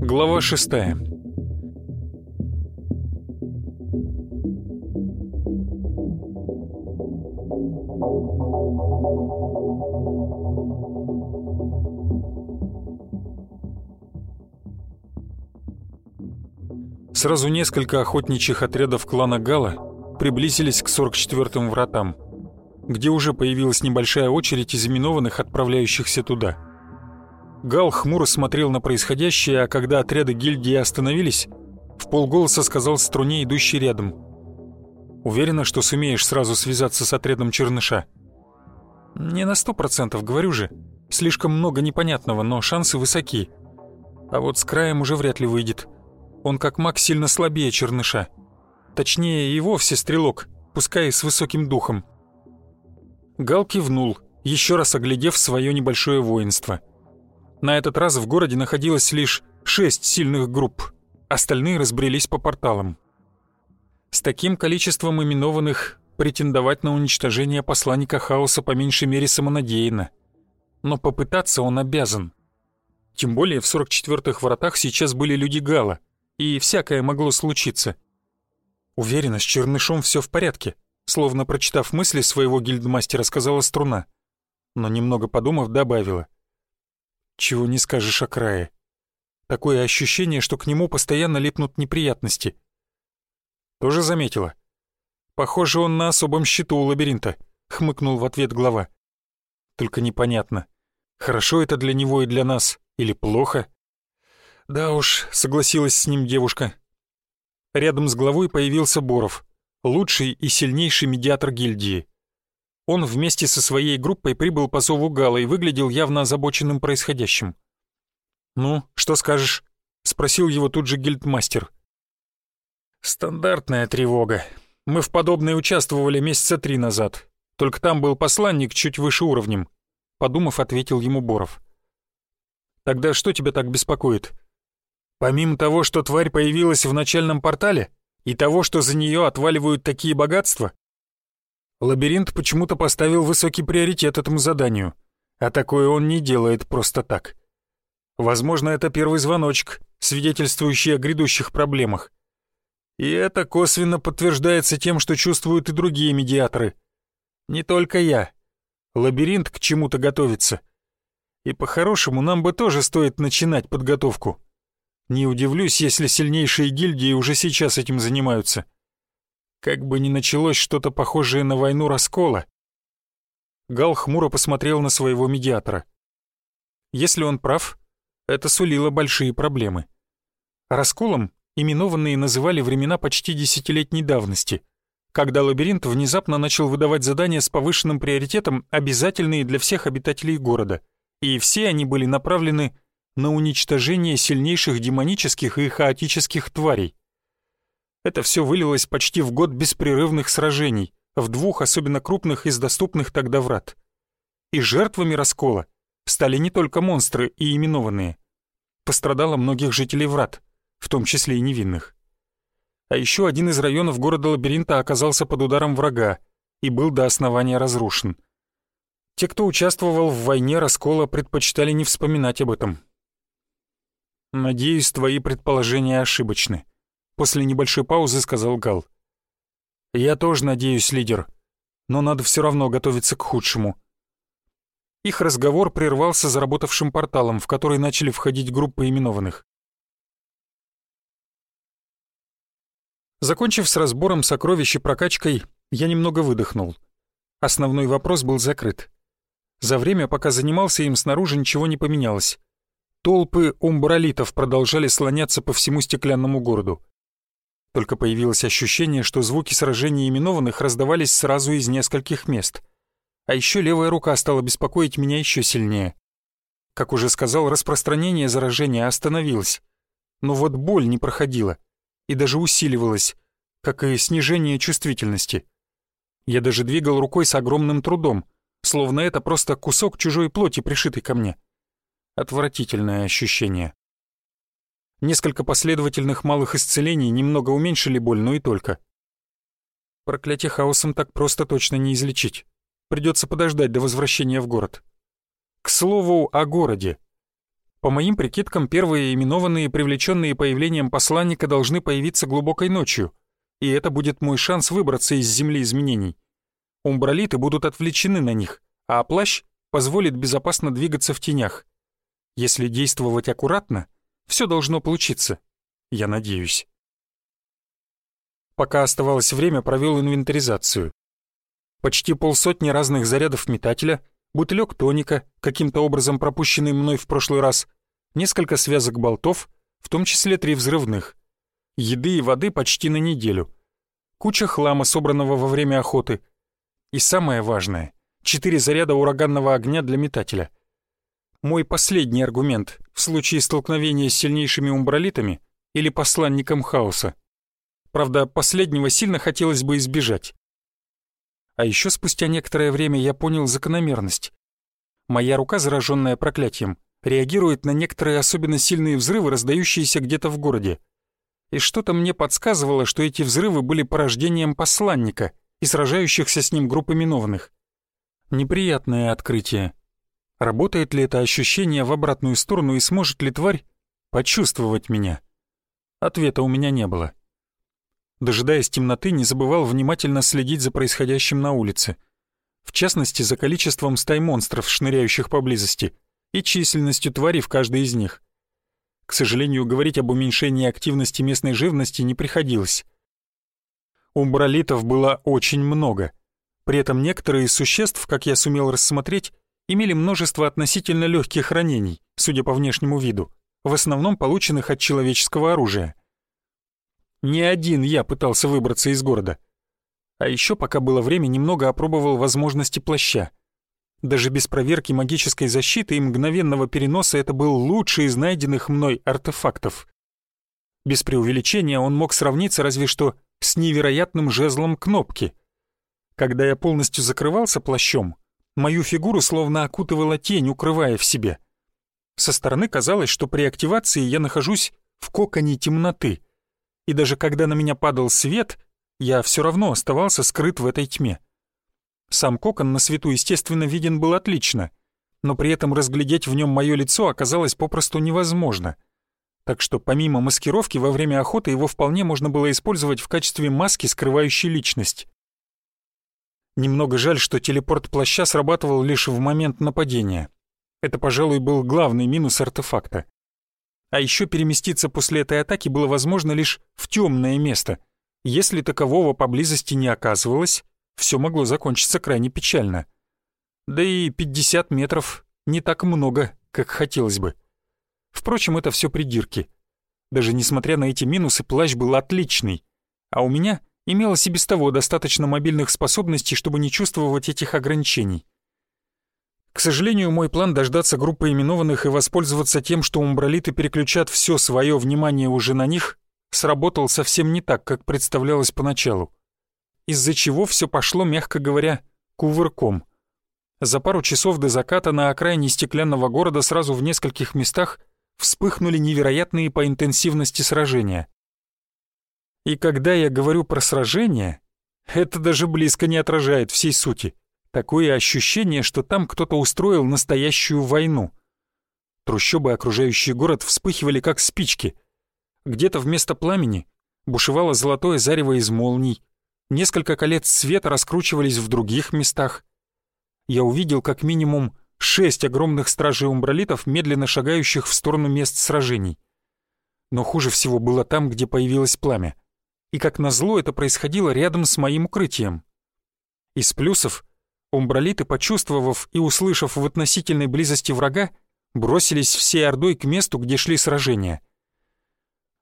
Глава шестая. Сразу несколько охотничьих отрядов клана Гала приблизились к 44-м вратам, где уже появилась небольшая очередь изименованных, отправляющихся туда. Гал хмуро смотрел на происходящее, а когда отряды гильдии остановились, в полголоса сказал струне, идущей рядом. «Уверена, что сумеешь сразу связаться с отрядом Черныша?» «Не на сто процентов, говорю же. Слишком много непонятного, но шансы высоки. А вот с краем уже вряд ли выйдет». Он как маг сильно слабее черныша. Точнее, и вовсе стрелок, пускай с высоким духом. Гал кивнул, еще раз оглядев свое небольшое воинство. На этот раз в городе находилось лишь шесть сильных групп, остальные разбрелись по порталам. С таким количеством именованных претендовать на уничтожение посланника хаоса по меньшей мере самонадеянно. Но попытаться он обязан. Тем более в 44-х вратах сейчас были люди Гала, и всякое могло случиться. Уверена, с Чернышом все в порядке, словно прочитав мысли своего гильдмастера, сказала струна. Но немного подумав, добавила. Чего не скажешь о крае. Такое ощущение, что к нему постоянно липнут неприятности. Тоже заметила. Похоже, он на особом счету у лабиринта, хмыкнул в ответ глава. Только непонятно, хорошо это для него и для нас или плохо? «Да уж», — согласилась с ним девушка. Рядом с главой появился Боров, лучший и сильнейший медиатор гильдии. Он вместе со своей группой прибыл по зову Гала и выглядел явно озабоченным происходящим. «Ну, что скажешь?» — спросил его тут же гильдмастер. «Стандартная тревога. Мы в подобной участвовали месяца три назад. Только там был посланник чуть выше уровнем», — подумав, ответил ему Боров. «Тогда что тебя так беспокоит?» Помимо того, что тварь появилась в начальном портале, и того, что за нее отваливают такие богатства, лабиринт почему-то поставил высокий приоритет этому заданию, а такое он не делает просто так. Возможно, это первый звоночек, свидетельствующий о грядущих проблемах. И это косвенно подтверждается тем, что чувствуют и другие медиаторы. Не только я. Лабиринт к чему-то готовится. И по-хорошему нам бы тоже стоит начинать подготовку. Не удивлюсь, если сильнейшие гильдии уже сейчас этим занимаются. Как бы ни началось что-то похожее на войну раскола. Гал хмуро посмотрел на своего медиатора. Если он прав, это сулило большие проблемы. Расколом именованные называли времена почти десятилетней давности, когда лабиринт внезапно начал выдавать задания с повышенным приоритетом, обязательные для всех обитателей города, и все они были направлены на уничтожение сильнейших демонических и хаотических тварей. Это все вылилось почти в год беспрерывных сражений в двух особенно крупных из доступных тогда врат. И жертвами раскола стали не только монстры и именованные. Пострадало многих жителей врат, в том числе и невинных. А еще один из районов города-лабиринта оказался под ударом врага и был до основания разрушен. Те, кто участвовал в войне раскола, предпочитали не вспоминать об этом, «Надеюсь, твои предположения ошибочны», — после небольшой паузы сказал Гал. «Я тоже надеюсь, лидер, но надо все равно готовиться к худшему». Их разговор прервался заработавшим порталом, в который начали входить группы именованных. Закончив с разбором сокровищ и прокачкой, я немного выдохнул. Основной вопрос был закрыт. За время, пока занимался им, снаружи ничего не поменялось. Толпы умбралитов продолжали слоняться по всему стеклянному городу. Только появилось ощущение, что звуки сражений именованных раздавались сразу из нескольких мест. А еще левая рука стала беспокоить меня еще сильнее. Как уже сказал, распространение заражения остановилось. Но вот боль не проходила и даже усиливалась, как и снижение чувствительности. Я даже двигал рукой с огромным трудом, словно это просто кусок чужой плоти, пришитый ко мне. Отвратительное ощущение. Несколько последовательных малых исцелений немного уменьшили боль, но и только. Проклятие хаосом так просто точно не излечить. Придется подождать до возвращения в город. К слову о городе. По моим прикидкам, первые именованные, привлеченные появлением посланника, должны появиться глубокой ночью, и это будет мой шанс выбраться из земли изменений. Умбралиты будут отвлечены на них, а плащ позволит безопасно двигаться в тенях. Если действовать аккуратно, все должно получиться. Я надеюсь. Пока оставалось время, провел инвентаризацию. Почти полсотни разных зарядов метателя, бутылек тоника, каким-то образом пропущенный мной в прошлый раз, несколько связок болтов, в том числе три взрывных. Еды и воды почти на неделю. Куча хлама, собранного во время охоты. И самое важное — четыре заряда ураганного огня для метателя. Мой последний аргумент в случае столкновения с сильнейшими умбралитами или посланником хаоса. Правда, последнего сильно хотелось бы избежать. А еще спустя некоторое время я понял закономерность. Моя рука, зараженная проклятием, реагирует на некоторые особенно сильные взрывы, раздающиеся где-то в городе. И что-то мне подсказывало, что эти взрывы были порождением посланника и сражающихся с ним группы минованных. Неприятное открытие. Работает ли это ощущение в обратную сторону и сможет ли тварь почувствовать меня? Ответа у меня не было. Дожидаясь темноты, не забывал внимательно следить за происходящим на улице. В частности, за количеством стай монстров, шныряющих поблизости, и численностью тварей в каждой из них. К сожалению, говорить об уменьшении активности местной живности не приходилось. Умбралитов было очень много. При этом некоторые из существ, как я сумел рассмотреть, имели множество относительно легких ранений, судя по внешнему виду, в основном полученных от человеческого оружия. Не один я пытался выбраться из города. А еще, пока было время, немного опробовал возможности плаща. Даже без проверки магической защиты и мгновенного переноса это был лучший из найденных мной артефактов. Без преувеличения он мог сравниться разве что с невероятным жезлом кнопки. Когда я полностью закрывался плащом, мою фигуру словно окутывала тень, укрывая в себе. Со стороны казалось, что при активации я нахожусь в коконе темноты — и даже когда на меня падал свет, я все равно оставался скрыт в этой тьме. Сам кокон на свету, естественно, виден был отлично, но при этом разглядеть в нем мое лицо оказалось попросту невозможно. Так что помимо маскировки во время охоты его вполне можно было использовать в качестве маски, скрывающей личность. Немного жаль, что телепорт плаща срабатывал лишь в момент нападения. Это, пожалуй, был главный минус артефакта. А еще переместиться после этой атаки было возможно лишь в темное место. Если такового поблизости не оказывалось, все могло закончиться крайне печально. Да и 50 метров не так много, как хотелось бы. Впрочем, это все придирки. Даже несмотря на эти минусы, плащ был отличный. А у меня имелось и без того достаточно мобильных способностей, чтобы не чувствовать этих ограничений. К сожалению, мой план дождаться группы именованных и воспользоваться тем, что умбралиты переключат все свое внимание уже на них, сработал совсем не так, как представлялось поначалу. Из-за чего все пошло, мягко говоря, кувырком. За пару часов до заката на окраине стеклянного города сразу в нескольких местах вспыхнули невероятные по интенсивности сражения. И когда я говорю про сражения, это даже близко не отражает всей сути. Такое ощущение, что там кто-то устроил настоящую войну. Трущобы, окружающий город, вспыхивали как спички. Где-то вместо пламени бушевало золотое зарево из молний. Несколько колец света раскручивались в других местах. Я увидел как минимум шесть огромных стражей умбралитов, медленно шагающих в сторону мест сражений. Но хуже всего было там, где появилось пламя. И как назло это происходило рядом с моим укрытием. Из плюсов Умбралиты, почувствовав и услышав в относительной близости врага, бросились всей ордой к месту, где шли сражения.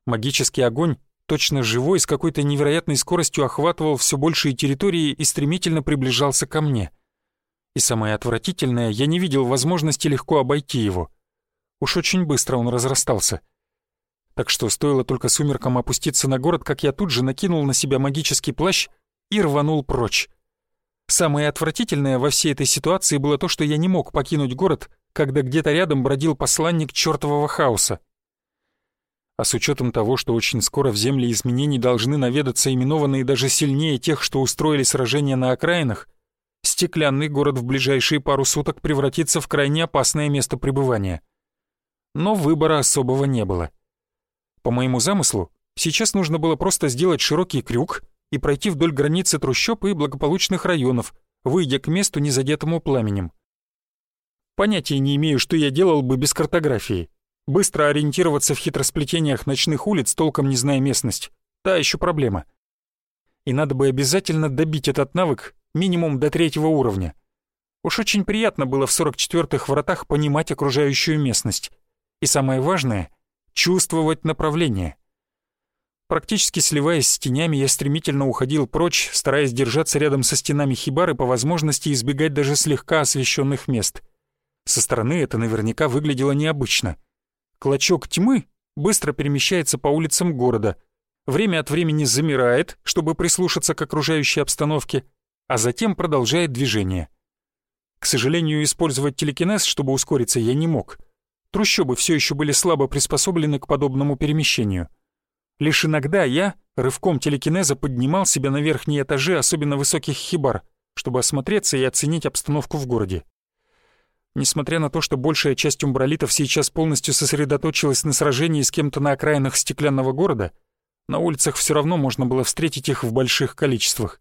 Магический огонь, точно живой, с какой-то невероятной скоростью охватывал все большие территории и стремительно приближался ко мне. И самое отвратительное, я не видел возможности легко обойти его. Уж очень быстро он разрастался. Так что стоило только сумеркам опуститься на город, как я тут же накинул на себя магический плащ и рванул прочь. Самое отвратительное во всей этой ситуации было то, что я не мог покинуть город, когда где-то рядом бродил посланник чертового хаоса. А с учетом того, что очень скоро в земле изменений должны наведаться именованные даже сильнее тех, что устроили сражения на окраинах, стеклянный город в ближайшие пару суток превратится в крайне опасное место пребывания. Но выбора особого не было. По моему замыслу, сейчас нужно было просто сделать широкий крюк и пройти вдоль границы трущоб и благополучных районов, выйдя к месту, не задетому пламенем. Понятия не имею, что я делал бы без картографии. Быстро ориентироваться в хитросплетениях ночных улиц, толком не зная местность. Та еще проблема. И надо бы обязательно добить этот навык минимум до третьего уровня. Уж очень приятно было в 44-х вратах понимать окружающую местность. И самое важное — чувствовать направление. Практически сливаясь с тенями, я стремительно уходил прочь, стараясь держаться рядом со стенами хибары по возможности избегать даже слегка освещенных мест. Со стороны это наверняка выглядело необычно. Клочок тьмы быстро перемещается по улицам города, время от времени замирает, чтобы прислушаться к окружающей обстановке, а затем продолжает движение. К сожалению, использовать телекинез, чтобы ускориться, я не мог. Трущобы все еще были слабо приспособлены к подобному перемещению. Лишь иногда я рывком телекинеза поднимал себя на верхние этажи особенно высоких хибар, чтобы осмотреться и оценить обстановку в городе. Несмотря на то, что большая часть умбралитов сейчас полностью сосредоточилась на сражении с кем-то на окраинах стеклянного города, на улицах все равно можно было встретить их в больших количествах.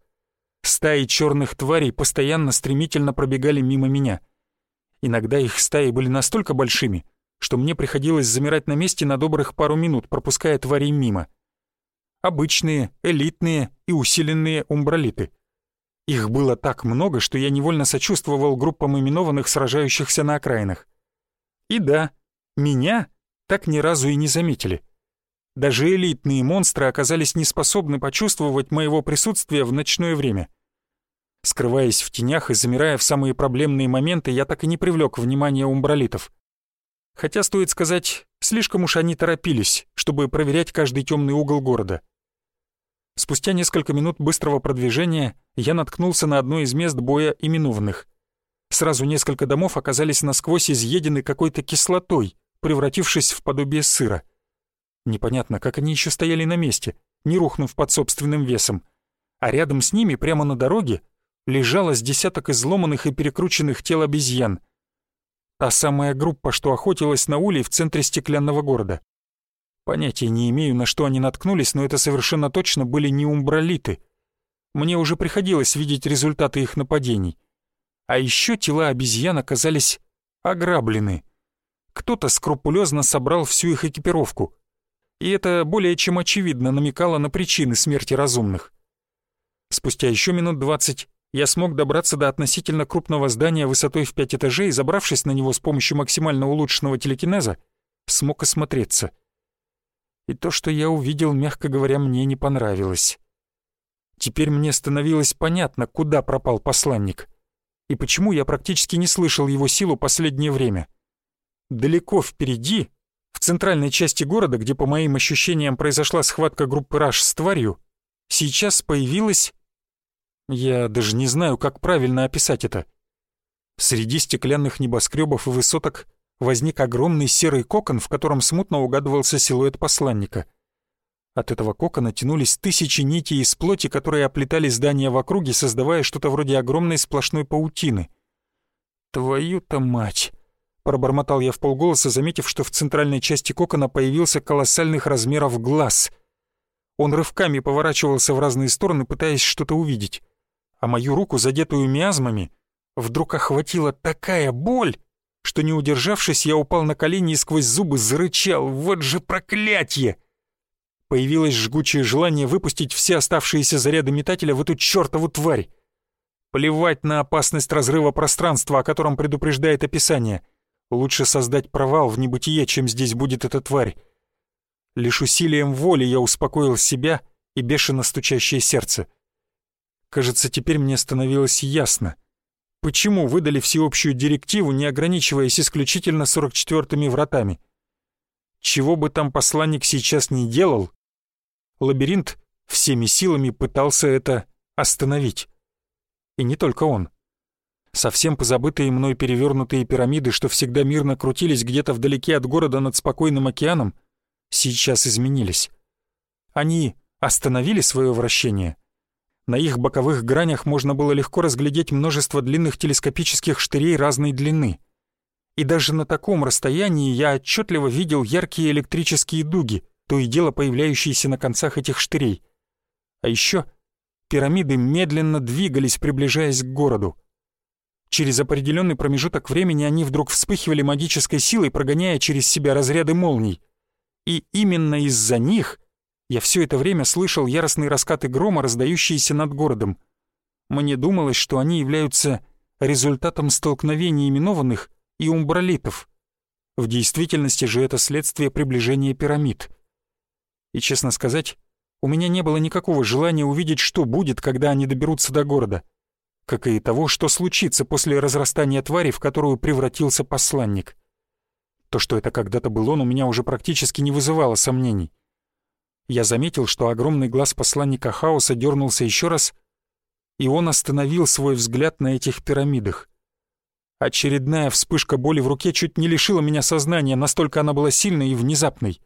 Стаи черных тварей постоянно стремительно пробегали мимо меня. Иногда их стаи были настолько большими, что мне приходилось замирать на месте на добрых пару минут, пропуская тварей мимо. Обычные, элитные и усиленные умбралиты. Их было так много, что я невольно сочувствовал группам именованных, сражающихся на окраинах. И да, меня так ни разу и не заметили. Даже элитные монстры оказались не способны почувствовать моего присутствия в ночное время. Скрываясь в тенях и замирая в самые проблемные моменты, я так и не привлек внимания умбралитов. Хотя, стоит сказать, слишком уж они торопились, чтобы проверять каждый темный угол города. Спустя несколько минут быстрого продвижения я наткнулся на одно из мест боя именованных. Сразу несколько домов оказались насквозь изъедены какой-то кислотой, превратившись в подобие сыра. Непонятно, как они еще стояли на месте, не рухнув под собственным весом. А рядом с ними, прямо на дороге, лежало с десяток изломанных и перекрученных тел обезьян. Та самая группа, что охотилась на улей в центре стеклянного города. Понятия не имею, на что они наткнулись, но это совершенно точно были не умбралиты. Мне уже приходилось видеть результаты их нападений. А еще тела обезьян оказались ограблены. Кто-то скрупулезно собрал всю их экипировку. И это более чем очевидно намекало на причины смерти разумных. Спустя еще минут двадцать я смог добраться до относительно крупного здания высотой в пять этажей и, забравшись на него с помощью максимально улучшенного телекинеза, смог осмотреться. И то, что я увидел, мягко говоря, мне не понравилось. Теперь мне становилось понятно, куда пропал посланник, и почему я практически не слышал его силу последнее время. Далеко впереди, в центральной части города, где, по моим ощущениям, произошла схватка группы «Раш» с тварью, сейчас появилась я даже не знаю, как правильно описать это. Среди стеклянных небоскребов и высоток возник огромный серый кокон, в котором смутно угадывался силуэт посланника. От этого кокона тянулись тысячи нитей из плоти, которые оплетали здания в округе, создавая что-то вроде огромной сплошной паутины. «Твою-то мать!» — пробормотал я в полголоса, заметив, что в центральной части кокона появился колоссальных размеров глаз. Он рывками поворачивался в разные стороны, пытаясь что-то увидеть а мою руку, задетую миазмами, вдруг охватила такая боль, что не удержавшись, я упал на колени и сквозь зубы зарычал «Вот же проклятье!» Появилось жгучее желание выпустить все оставшиеся заряды метателя в эту чертову тварь. Плевать на опасность разрыва пространства, о котором предупреждает описание. Лучше создать провал в небытие, чем здесь будет эта тварь. Лишь усилием воли я успокоил себя и бешено стучащее сердце. Кажется, теперь мне становилось ясно, почему выдали всеобщую директиву, не ограничиваясь исключительно 44-ми вратами. Чего бы там посланник сейчас не делал, лабиринт всеми силами пытался это остановить. И не только он. Совсем позабытые мной перевернутые пирамиды, что всегда мирно крутились где-то вдалеке от города над спокойным океаном, сейчас изменились. Они остановили свое вращение. На их боковых гранях можно было легко разглядеть множество длинных телескопических штырей разной длины. И даже на таком расстоянии я отчетливо видел яркие электрические дуги, то и дело появляющиеся на концах этих штырей. А еще пирамиды медленно двигались, приближаясь к городу. Через определенный промежуток времени они вдруг вспыхивали магической силой, прогоняя через себя разряды молний. И именно из-за них я все это время слышал яростные раскаты грома, раздающиеся над городом. Мне думалось, что они являются результатом столкновений именованных и умбралитов. В действительности же это следствие приближения пирамид. И, честно сказать, у меня не было никакого желания увидеть, что будет, когда они доберутся до города, как и того, что случится после разрастания твари, в которую превратился посланник. То, что это когда-то был он, у меня уже практически не вызывало сомнений. Я заметил, что огромный глаз посланника хаоса дернулся еще раз, и он остановил свой взгляд на этих пирамидах. Очередная вспышка боли в руке чуть не лишила меня сознания, настолько она была сильной и внезапной.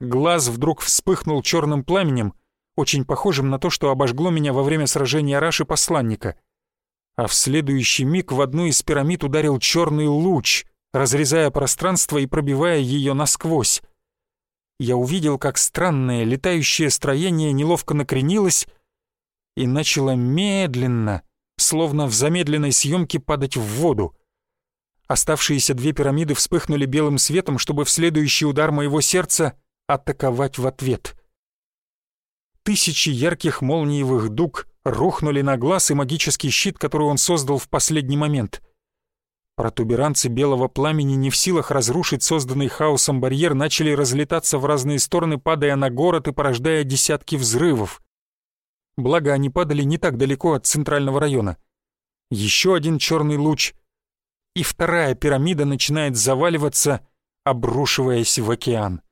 Глаз вдруг вспыхнул черным пламенем, очень похожим на то, что обожгло меня во время сражения Раши посланника. А в следующий миг в одну из пирамид ударил черный луч, разрезая пространство и пробивая ее насквозь. Я увидел, как странное летающее строение неловко накренилось и начало медленно, словно в замедленной съемке падать в воду. Оставшиеся две пирамиды вспыхнули белым светом, чтобы в следующий удар моего сердца атаковать в ответ. Тысячи ярких молниевых дуг рухнули на глаз и магический щит, который он создал в последний момент. Протуберанцы белого пламени не в силах разрушить созданный хаосом барьер начали разлетаться в разные стороны, падая на город и порождая десятки взрывов. Благо, они падали не так далеко от центрального района. Еще один черный луч, и вторая пирамида начинает заваливаться, обрушиваясь в океан.